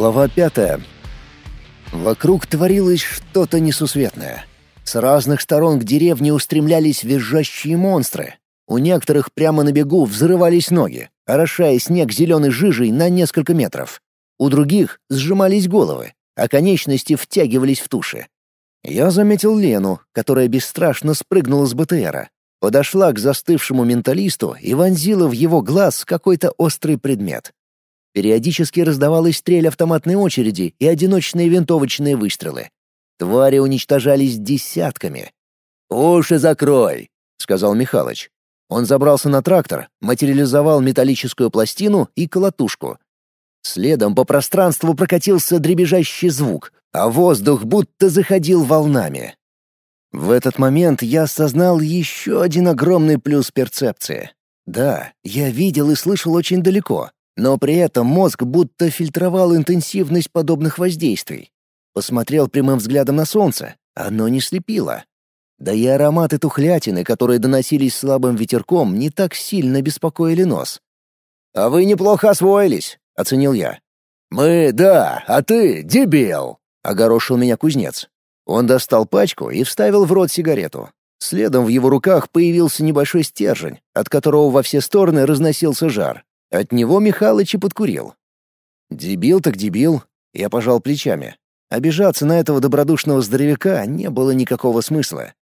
Глава пятая. Вокруг творилось что-то несусветное. С разных сторон к деревне устремлялись визжащие монстры. У некоторых прямо на бегу взрывались ноги, орошая снег зеленой жижей на несколько метров. У других сжимались головы, а конечности втягивались в туши. Я заметил Лену, которая бесстрашно спрыгнула с БТРа. Подошла к застывшему менталисту и вонзила в его глаз какой-то острый предмет. Периодически раздавалась стрель автоматной очереди и одиночные винтовочные выстрелы. Твари уничтожались десятками. «Уши закрой!» — сказал Михалыч. Он забрался на трактор, материализовал металлическую пластину и колотушку. Следом по пространству прокатился дребезжащий звук, а воздух будто заходил волнами. В этот момент я осознал еще один огромный плюс перцепции. Да, я видел и слышал очень далеко, но при этом мозг будто фильтровал интенсивность подобных воздействий. Посмотрел прямым взглядом на солнце, оно не слепило. Да и ароматы тухлятины, которые доносились слабым ветерком, не так сильно беспокоили нос. «А вы неплохо освоились», — оценил я. «Мы — да, а ты — дебил», — огорошил меня кузнец. Он достал пачку и вставил в рот сигарету. Следом в его руках появился небольшой стержень, от которого во все стороны разносился жар. От него Михалыч и подкурил. Дебил так дебил, я пожал плечами. Обижаться на этого добродушного здоровяка не было никакого смысла.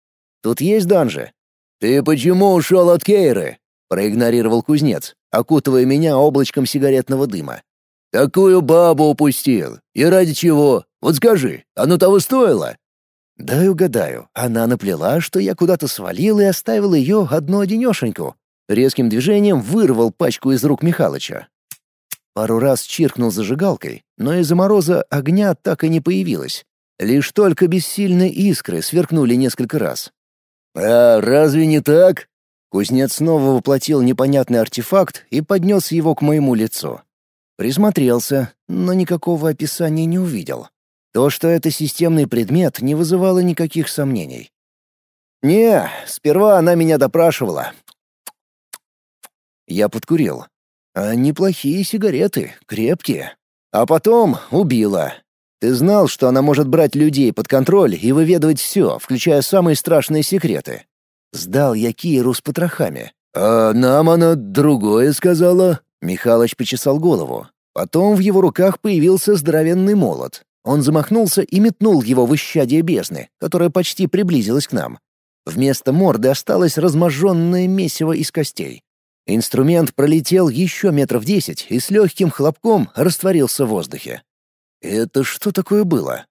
Тут есть данжи. «Ты почему ушел от Кейры?» — проигнорировал кузнец, окутывая меня облачком сигаретного дыма. «Такую бабу упустил. И ради чего? Вот скажи, оно того стоило?» «Дай угадаю. Она наплела, что я куда-то свалил и оставил ее одну-одинешеньку. Резким движением вырвал пачку из рук Михалыча. Пару раз чиркнул зажигалкой, но из-за мороза огня так и не появилось. Лишь только бессильные искры сверкнули несколько раз. «А разве не так?» Кузнец снова воплотил непонятный артефакт и поднес его к моему лицу. Присмотрелся, но никакого описания не увидел. То, что это системный предмет, не вызывало никаких сомнений. «Не, сперва она меня допрашивала, я подкурил. А неплохие сигареты, крепкие. А потом убила. Ты знал, что она может брать людей под контроль и выведывать все, включая самые страшные секреты. Сдал я Киру с потрохами. «А нам она другое сказала?» Михалыч почесал голову. Потом в его руках появился здоровенный молот. Он замахнулся и метнул его в исчадие бездны, которая почти приблизилась к нам. Вместо морды осталось разможженное месиво из костей. Инструмент пролетел еще метров десять и с легким хлопком растворился в воздухе. Это что такое было?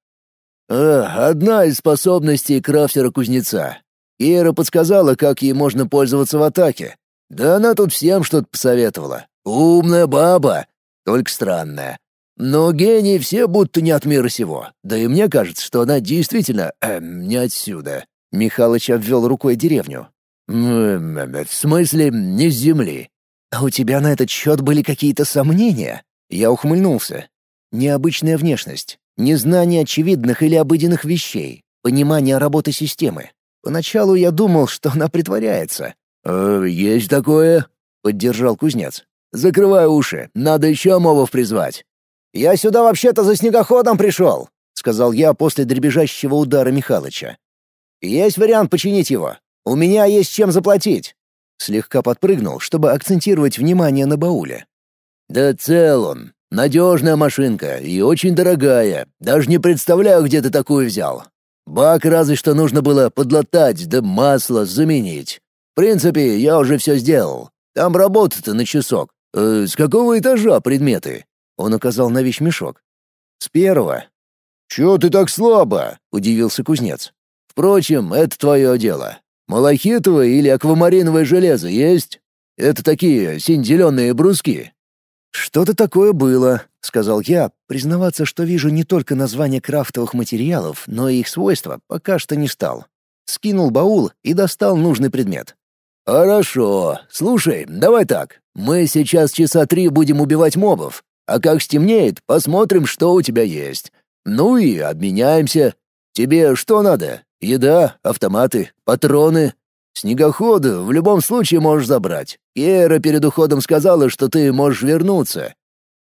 А, одна из способностей крафтера-кузнеца. Кира подсказала, как ей можно пользоваться в атаке. Да она тут всем что-то посоветовала. Умная баба, только странная. Но гении все будто не от мира сего. Да и мне кажется, что она действительно эм, не отсюда. Михалыч обвел рукой деревню. «В смысле, не с земли?» «А у тебя на этот счет были какие-то сомнения?» Я ухмыльнулся. «Необычная внешность, незнание очевидных или обыденных вещей, понимание работы системы. Поначалу я думал, что она притворяется». «Э, «Есть такое?» — поддержал кузнец. «Закрывай уши, надо еще мовов призвать». «Я сюда вообще-то за снегоходом пришел», — сказал я после дребезжащего удара Михалыча. «Есть вариант починить его. У меня есть чем заплатить!» Слегка подпрыгнул, чтобы акцентировать внимание на бауле. «Да цел он. Надежная машинка и очень дорогая. Даже не представляю, где ты такую взял. Бак разве что нужно было подлатать, да масло заменить. В принципе, я уже все сделал. Там работа-то на часок. Э, с какого этажа предметы?» Он указал на вещмешок. «С первого». «Чего ты так слабо?» — удивился кузнец. «Впрочем, это твое дело. Малахитовое или аквамариновое железо есть? Это такие синь-зеленые бруски». «Что-то такое было», — сказал я, признаваться, что вижу не только название крафтовых материалов, но и их свойства, пока что не стал. Скинул баул и достал нужный предмет. «Хорошо. Слушай, давай так. Мы сейчас часа три будем убивать мобов, а как стемнеет, посмотрим, что у тебя есть. Ну и обменяемся. Тебе что надо? Еда, автоматы, патроны. Снегоходы в любом случае можешь забрать. Кера перед уходом сказала, что ты можешь вернуться.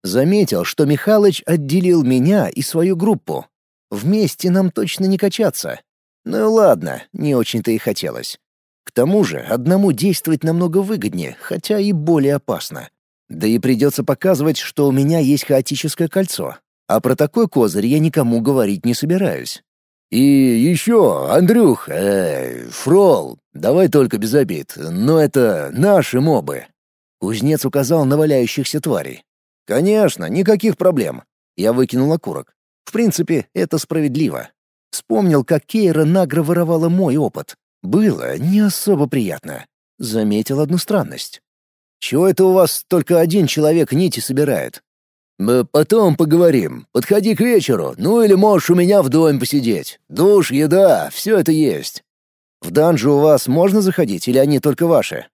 Заметил, что Михалыч отделил меня и свою группу. Вместе нам точно не качаться. Ну ладно, не очень-то и хотелось. К тому же одному действовать намного выгоднее, хотя и более опасно. Да и придется показывать, что у меня есть хаотическое кольцо. А про такой козырь я никому говорить не собираюсь. И еще, Андрюх, э, Фрол, давай только без обид, но это наши мобы. Кузнец указал на валяющихся тварей. Конечно, никаких проблем. Я выкинул окурок. В принципе, это справедливо. Вспомнил, как Кейра нагро воровала мой опыт. Было не особо приятно. Заметил одну странность. «Чего это у вас только один человек нити собирает?» Мы «Потом поговорим. Подходи к вечеру. Ну или можешь у меня в доме посидеть. Душ, еда, все это есть». «В данжи у вас можно заходить или они только ваши?»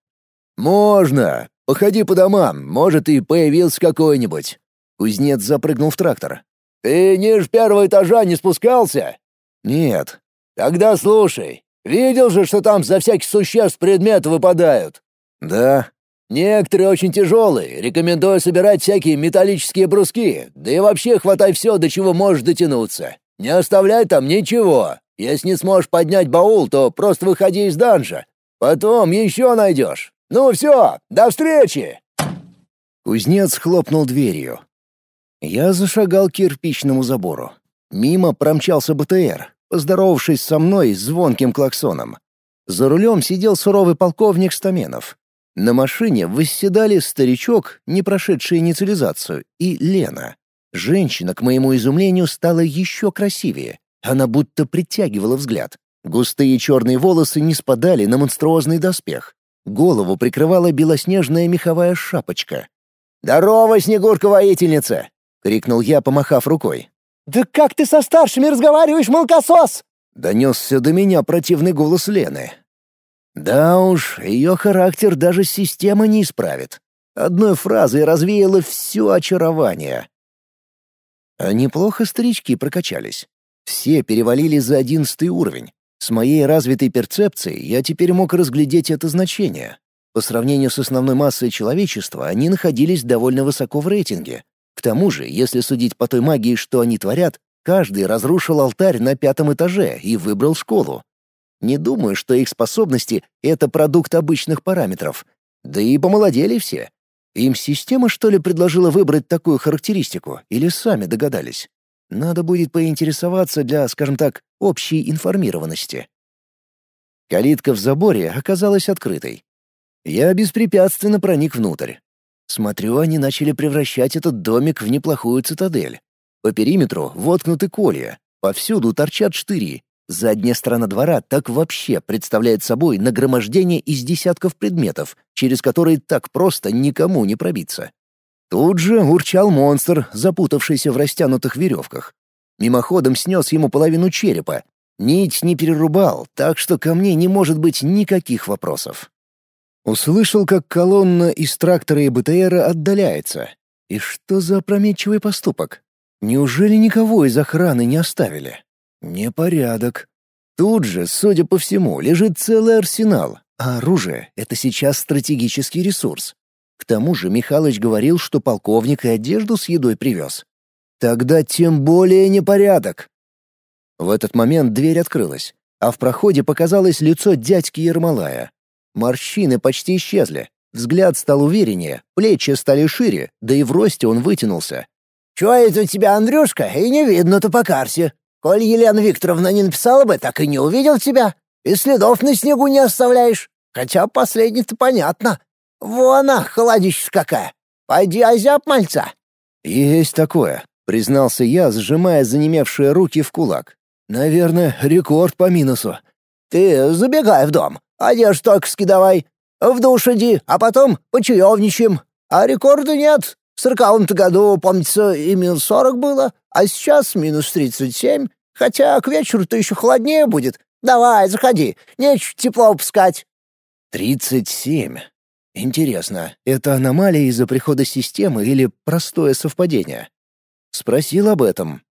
«Можно. Походи по домам. Может, и появился какой-нибудь». Кузнец запрыгнул в трактор. «Ты ниже первого этажа не спускался?» «Нет». «Тогда слушай. Видел же, что там за всяких существ предметы выпадают?» «Да». «Некоторые очень тяжелые. Рекомендую собирать всякие металлические бруски. Да и вообще хватай все, до чего можешь дотянуться. Не оставляй там ничего. Если не сможешь поднять баул, то просто выходи из данжа. Потом еще найдешь. Ну все, до встречи!» Кузнец хлопнул дверью. Я зашагал к кирпичному забору. Мимо промчался БТР поздоровавшись со мной звонким клаксоном. За рулем сидел суровый полковник Стаменов. На машине восседали старичок, не прошедший инициализацию, и Лена. Женщина, к моему изумлению, стала еще красивее. Она будто притягивала взгляд. Густые черные волосы не спадали на монструозный доспех. Голову прикрывала белоснежная меховая шапочка. «Здорово, Снегурка-воительница!» — крикнул я, помахав рукой. «Да как ты со старшими разговариваешь, молокосос?» — донесся до меня противный голос Лены. Да уж, ее характер даже система не исправит. Одной фразой развеяло все очарование. А неплохо старички прокачались. Все перевалили за одиннадцатый уровень. С моей развитой перцепцией я теперь мог разглядеть это значение. По сравнению с основной массой человечества, они находились довольно высоко в рейтинге, к тому же, если судить по той магии, что они творят, каждый разрушил алтарь на пятом этаже и выбрал школу. Не думаю, что их способности — это продукт обычных параметров. Да и помолодели все. Им система, что ли, предложила выбрать такую характеристику, или сами догадались? Надо будет поинтересоваться для, скажем так, общей информированности. Калитка в заборе оказалась открытой. Я беспрепятственно проник внутрь. Смотрю, они начали превращать этот домик в неплохую цитадель. По периметру воткнуты колья, повсюду торчат штыри. Задняя сторона двора так вообще представляет собой нагромождение из десятков предметов, через которые так просто никому не пробиться. Тут же урчал монстр, запутавшийся в растянутых веревках. Мимоходом снес ему половину черепа. Нить не перерубал, так что ко мне не может быть никаких вопросов. Услышал, как колонна из трактора и БТРа отдаляется. И что за опрометчивый поступок? Неужели никого из охраны не оставили? Непорядок. Тут же, судя по всему, лежит целый арсенал, а оружие — это сейчас стратегический ресурс. К тому же Михалыч говорил, что полковник и одежду с едой привез. Тогда тем более непорядок. В этот момент дверь открылась, а в проходе показалось лицо дядьки Ермолая. Морщины почти исчезли. Взгляд стал увереннее, плечи стали шире, да и в росте он вытянулся. «Чего это у тебя, Андрюшка, и не видно-то по карте? Коль Елена Викторовна не написала бы, так и не увидел тебя. И следов на снегу не оставляешь. Хотя последний-то понятно. Вон она, холодища какая. Пойди озяб мальца». «Есть такое», — признался я, сжимая занемевшие руки в кулак. «Наверное, рекорд по минусу». «Ты забегай в дом. Одежду только скидывай. В душ иди, а потом почаевничаем. А рекорда нет. В сороковом-то году, помнится, и минус сорок было, а сейчас минус тридцать семь. Хотя к вечеру-то еще холоднее будет. Давай, заходи, нечего тепло пускать. Тридцать семь. Интересно, это аномалия из-за прихода системы или простое совпадение? Спросил об этом.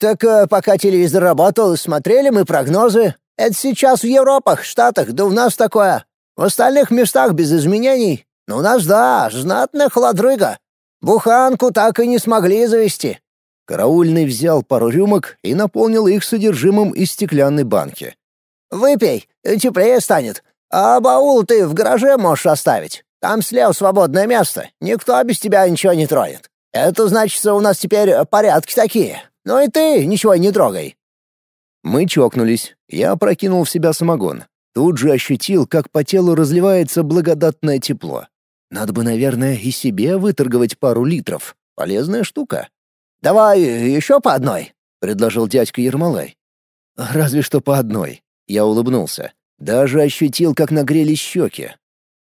Так э, пока телевизор работал, смотрели мы прогнозы. Это сейчас в Европах, Штатах, да у нас такое. В остальных местах без изменений. Но у нас, да, знатная холодрыга. Буханку так и не смогли завести». Караульный взял пару рюмок и наполнил их содержимым из стеклянной банки. «Выпей, теплее станет. А баул ты в гараже можешь оставить. Там слева свободное место. Никто без тебя ничего не тронет. Это значит, у нас теперь порядки такие. Ну и ты ничего не трогай». Мы чокнулись. Я прокинул в себя самогон. Тут же ощутил, как по телу разливается благодатное тепло. Надо бы, наверное, и себе выторговать пару литров. Полезная штука. «Давай еще по одной», — предложил дядька Ермолай. «Разве что по одной». Я улыбнулся. Даже ощутил, как нагрелись щеки.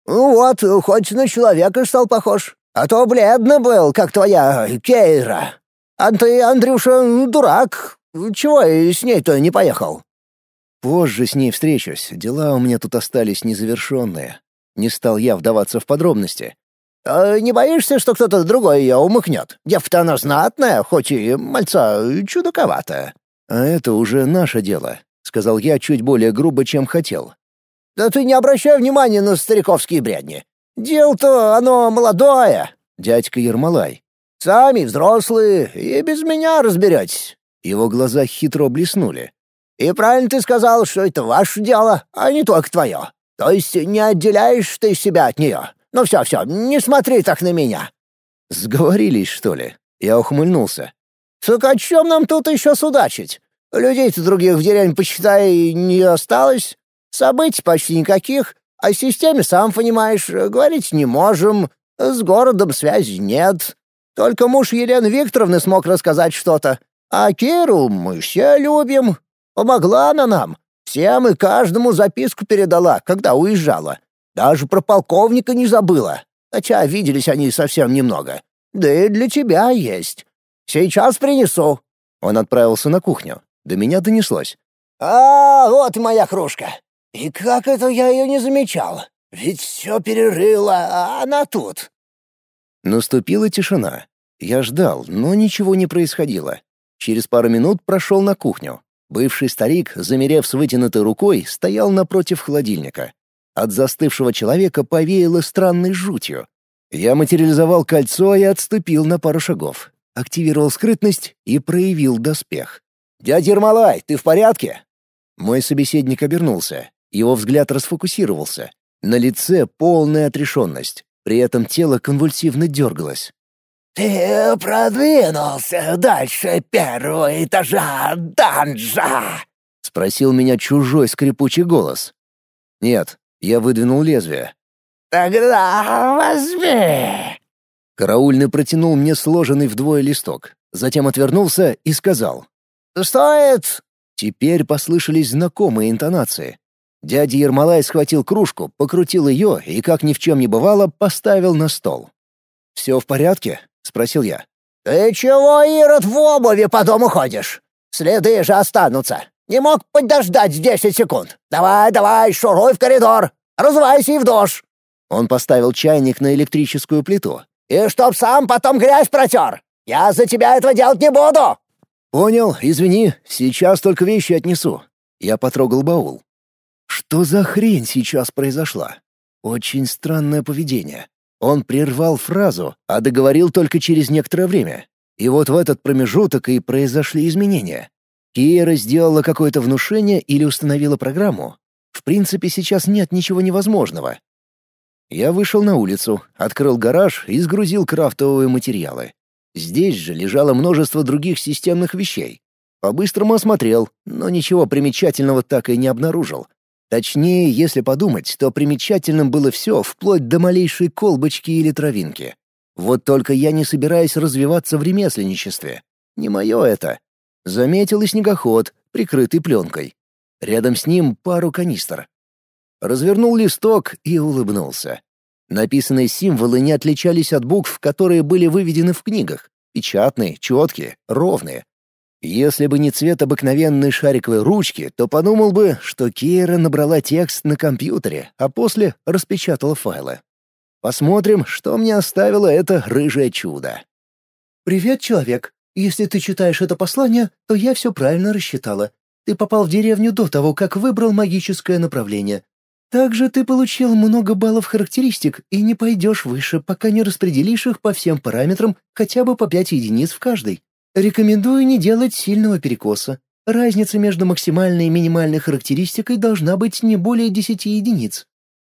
«Ну вот, хоть на человека стал похож. А то бледно был, как твоя Кейра. А ты, Андрюша, дурак. Чего с ней-то не поехал?» «Позже с ней встречусь. Дела у меня тут остались незавершенные. Не стал я вдаваться в подробности. «А не боишься, что кто-то другой ее умыкнет? Девка-то она знатная, хоть и мальца чудаковатая». «А это уже наше дело», — сказал я чуть более грубо, чем хотел. «Да ты не обращай внимания на стариковские бредни. Дело-то оно молодое, дядька Ермолай. Сами взрослые, и без меня разберетесь». Его глаза хитро блеснули. «И правильно ты сказал, что это ваше дело, а не только твое. То есть не отделяешь ты себя от нее. Ну все, все, не смотри так на меня». «Сговорились, что ли?» Я ухмыльнулся. «Так о чем нам тут еще судачить? Людей-то других в деревне, почитай, не осталось. Событий почти никаких. О системе, сам понимаешь, говорить не можем. С городом связи нет. Только муж Елены Викторовны смог рассказать что-то. А Киру мы все любим. Помогла она нам. Всем и каждому записку передала, когда уезжала. Даже про полковника не забыла. Хотя виделись они совсем немного. Да и для тебя есть. Сейчас принесу». Он отправился на кухню. До меня донеслось. «А, вот моя кружка. И как это я ее не замечал? Ведь все перерыла, а она тут». Наступила тишина. Я ждал, но ничего не происходило. Через пару минут прошел на кухню. Бывший старик, замерев с вытянутой рукой, стоял напротив холодильника. От застывшего человека повеяло странной жутью. Я материализовал кольцо и отступил на пару шагов. Активировал скрытность и проявил доспех. «Дядя Ермолай, ты в порядке?» Мой собеседник обернулся. Его взгляд расфокусировался. На лице полная отрешенность. При этом тело конвульсивно дергалось. «Ты продвинулся дальше первого этажа данжа?» — спросил меня чужой скрипучий голос. «Нет, я выдвинул лезвие». «Тогда возьми!» Караульный протянул мне сложенный вдвое листок, затем отвернулся и сказал. «Стоит!» Теперь послышались знакомые интонации. Дядя Ермолай схватил кружку, покрутил ее и, как ни в чем не бывало, поставил на стол. «Все в порядке?» — спросил я. «Ты чего, Ирод, в обуви по дому ходишь? Следы же останутся. Не мог подождать десять секунд. Давай, давай, шуруй в коридор. Разувайся и в душ». Он поставил чайник на электрическую плиту. «И чтоб сам потом грязь протер. Я за тебя этого делать не буду». «Понял, извини, сейчас только вещи отнесу». Я потрогал баул. Что за хрень сейчас произошла? Очень странное поведение. Он прервал фразу, а договорил только через некоторое время. И вот в этот промежуток и произошли изменения. Киера сделала какое-то внушение или установила программу. В принципе, сейчас нет ничего невозможного. Я вышел на улицу, открыл гараж и сгрузил крафтовые материалы. Здесь же лежало множество других системных вещей. По-быстрому осмотрел, но ничего примечательного так и не обнаружил. Точнее, если подумать, то примечательным было все, вплоть до малейшей колбочки или травинки. Вот только я не собираюсь развиваться в ремесленничестве. Не мое это. Заметил и снегоход, прикрытый пленкой. Рядом с ним пару канистр. Развернул листок и улыбнулся. Написанные символы не отличались от букв, которые были выведены в книгах. Печатные, четкие, ровные. Если бы не цвет обыкновенной шариковой ручки, то подумал бы, что Кейра набрала текст на компьютере, а после распечатала файлы. Посмотрим, что мне оставило это рыжее чудо. «Привет, человек. Если ты читаешь это послание, то я все правильно рассчитала. Ты попал в деревню до того, как выбрал магическое направление. Также ты получил много баллов характеристик и не пойдешь выше, пока не распределишь их по всем параметрам хотя бы по 5 единиц в каждой. Рекомендую не делать сильного перекоса. Разница между максимальной и минимальной характеристикой должна быть не более 10 единиц.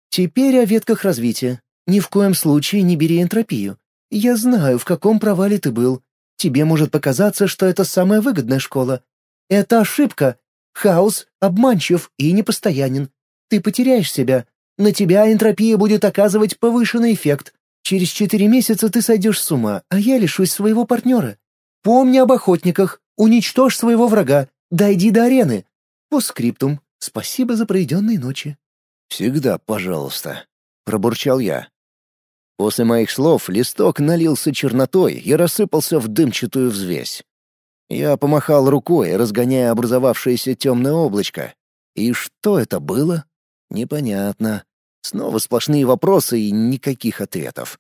Теперь о ветках развития. Ни в коем случае не бери энтропию. Я знаю, в каком провале ты был. Тебе может показаться, что это самая выгодная школа. Это ошибка. Хаос обманчив и непостоянен. Ты потеряешь себя. На тебя энтропия будет оказывать повышенный эффект. Через четыре месяца ты сойдешь с ума, а я лишусь своего партнера. Помни об охотниках. Уничтожь своего врага. Дойди до арены. По скриптум. Спасибо за проведенные ночи. «Всегда пожалуйста», — пробурчал я. После моих слов листок налился чернотой и рассыпался в дымчатую взвесь. Я помахал рукой, разгоняя образовавшееся темное облачко. И что это было? Непонятно. Снова сплошные вопросы и никаких ответов.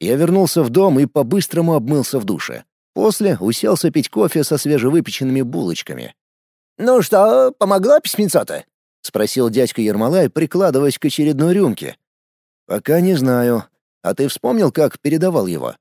Я вернулся в дом и по-быстрому обмылся в душе. После уселся пить кофе со свежевыпеченными булочками. «Ну что, помогла письмецо-то?» — спросил дядька Ермолай, прикладываясь к очередной рюмке. «Пока не знаю. А ты вспомнил, как передавал его?»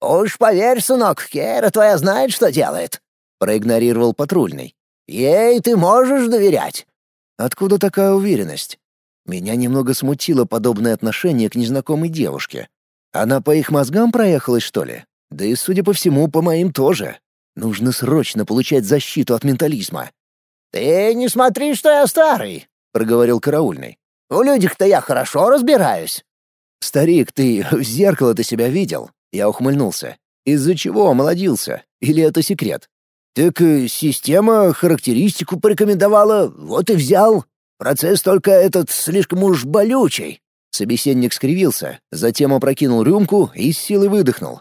«Уж поверь, сынок, Кера твоя знает, что делает», — проигнорировал патрульный. «Ей ты можешь доверять». «Откуда такая уверенность?» Меня немного смутило подобное отношение к незнакомой девушке. Она по их мозгам проехалась, что ли? Да и, судя по всему, по моим тоже. Нужно срочно получать защиту от ментализма. «Ты не смотри, что я старый», — проговорил караульный. «У людях-то я хорошо разбираюсь». «Старик, ты в зеркало-то себя видел?» Я ухмыльнулся. «Из-за чего омолодился? Или это секрет?» «Так э, система характеристику порекомендовала, вот и взял. Процесс только этот слишком уж болючий». Собеседник скривился, затем опрокинул рюмку и с силой выдохнул.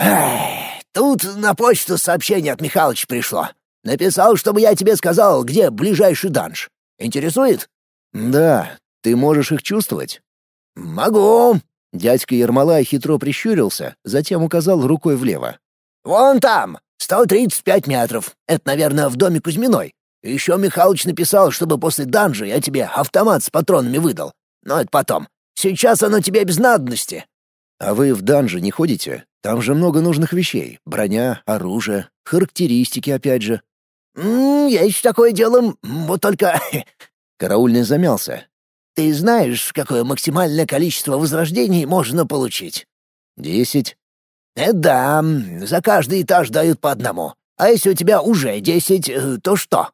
«Эх, тут на почту сообщение от Михалыча пришло. Написал, чтобы я тебе сказал, где ближайший данж. Интересует?» «Да. Ты можешь их чувствовать?» «Могу». Дядька Ермолай хитро прищурился, затем указал рукой влево. «Вон там, 135 метров. Это, наверное, в доме Кузьминой. Еще Михалыч написал, чтобы после данжа я тебе автомат с патронами выдал. Но это потом. Сейчас оно тебе без надобности». «А вы в данже не ходите? Там же много нужных вещей. Броня, оружие, характеристики опять же». «М -м, «Есть такое дело, вот только...» Караульный замялся. «Ты знаешь, какое максимальное количество возрождений можно получить?» «Десять». «Это да, за каждый этаж дают по одному. А если у тебя уже десять, э, то что?»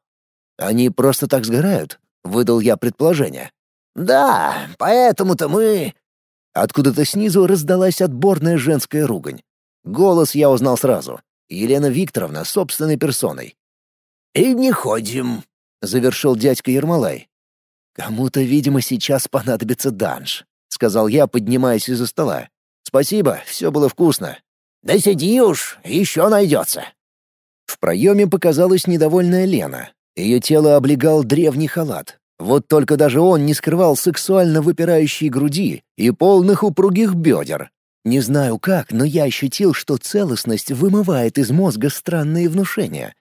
«Они просто так сгорают?» — выдал я предположение. «Да, поэтому-то мы...» Откуда-то снизу раздалась отборная женская ругань. Голос я узнал сразу. Елена Викторовна собственной персоной. «И не ходим», — завершил дядька Ермолай. «Кому-то, видимо, сейчас понадобится данж», — сказал я, поднимаясь из-за стола. «Спасибо, все было вкусно». «Да сиди уж, еще найдется». В проеме показалась недовольная Лена. Ее тело облегал древний халат. Вот только даже он не скрывал сексуально выпирающие груди и полных упругих бедер. Не знаю как, но я ощутил, что целостность вымывает из мозга странные внушения.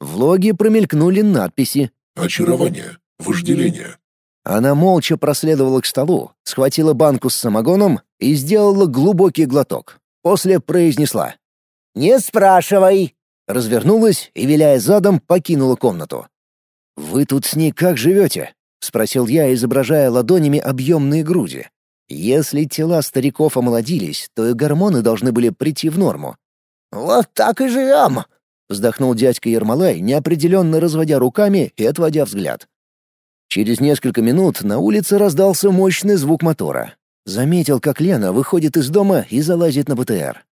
В логе промелькнули надписи «Очарование. Вожделение». Она молча проследовала к столу, схватила банку с самогоном и сделала глубокий глоток. После произнесла «Не спрашивай!» Развернулась и, виляя задом, покинула комнату. «Вы тут с ней как живете?» — спросил я, изображая ладонями объемные груди. Если тела стариков омолодились, то и гормоны должны были прийти в норму. «Вот так и живем!» — вздохнул дядька Ермолай, неопределенно разводя руками и отводя взгляд. Через несколько минут на улице раздался мощный звук мотора. Заметил, как Лена выходит из дома и залазит на БТР.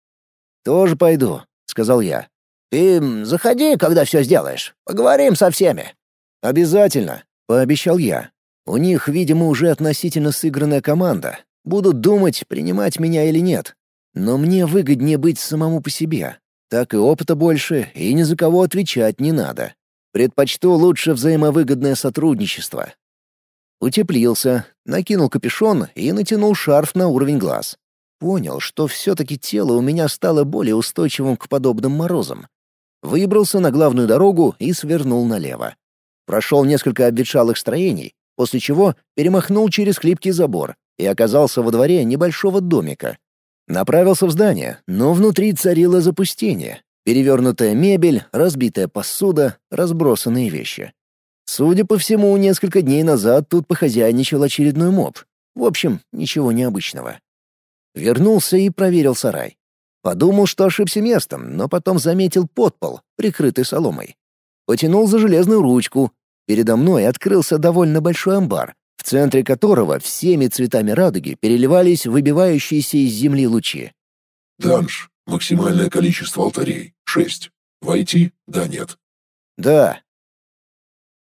«Тоже пойду», — сказал я. «Ты заходи, когда все сделаешь. Поговорим со всеми». «Обязательно», — пообещал я. «У них, видимо, уже относительно сыгранная команда, Будут думать, принимать меня или нет. Но мне выгоднее быть самому по себе. Так и опыта больше, и ни за кого отвечать не надо. Предпочту лучше взаимовыгодное сотрудничество. Утеплился, накинул капюшон и натянул шарф на уровень глаз. Понял, что все-таки тело у меня стало более устойчивым к подобным морозам. Выбрался на главную дорогу и свернул налево. Прошел несколько обветшалых строений, после чего перемахнул через хлипкий забор и оказался во дворе небольшого домика. Направился в здание, но внутри царило запустение. Перевернутая мебель, разбитая посуда, разбросанные вещи. Судя по всему, несколько дней назад тут похозяйничал очередной моб. В общем, ничего необычного. Вернулся и проверил сарай. Подумал, что ошибся местом, но потом заметил подпол, прикрытый соломой. Потянул за железную ручку. Передо мной открылся довольно большой амбар, в центре которого всеми цветами радуги переливались выбивающиеся из земли лучи. Данж. Максимальное количество алтарей — шесть. Войти? Да, нет. Да,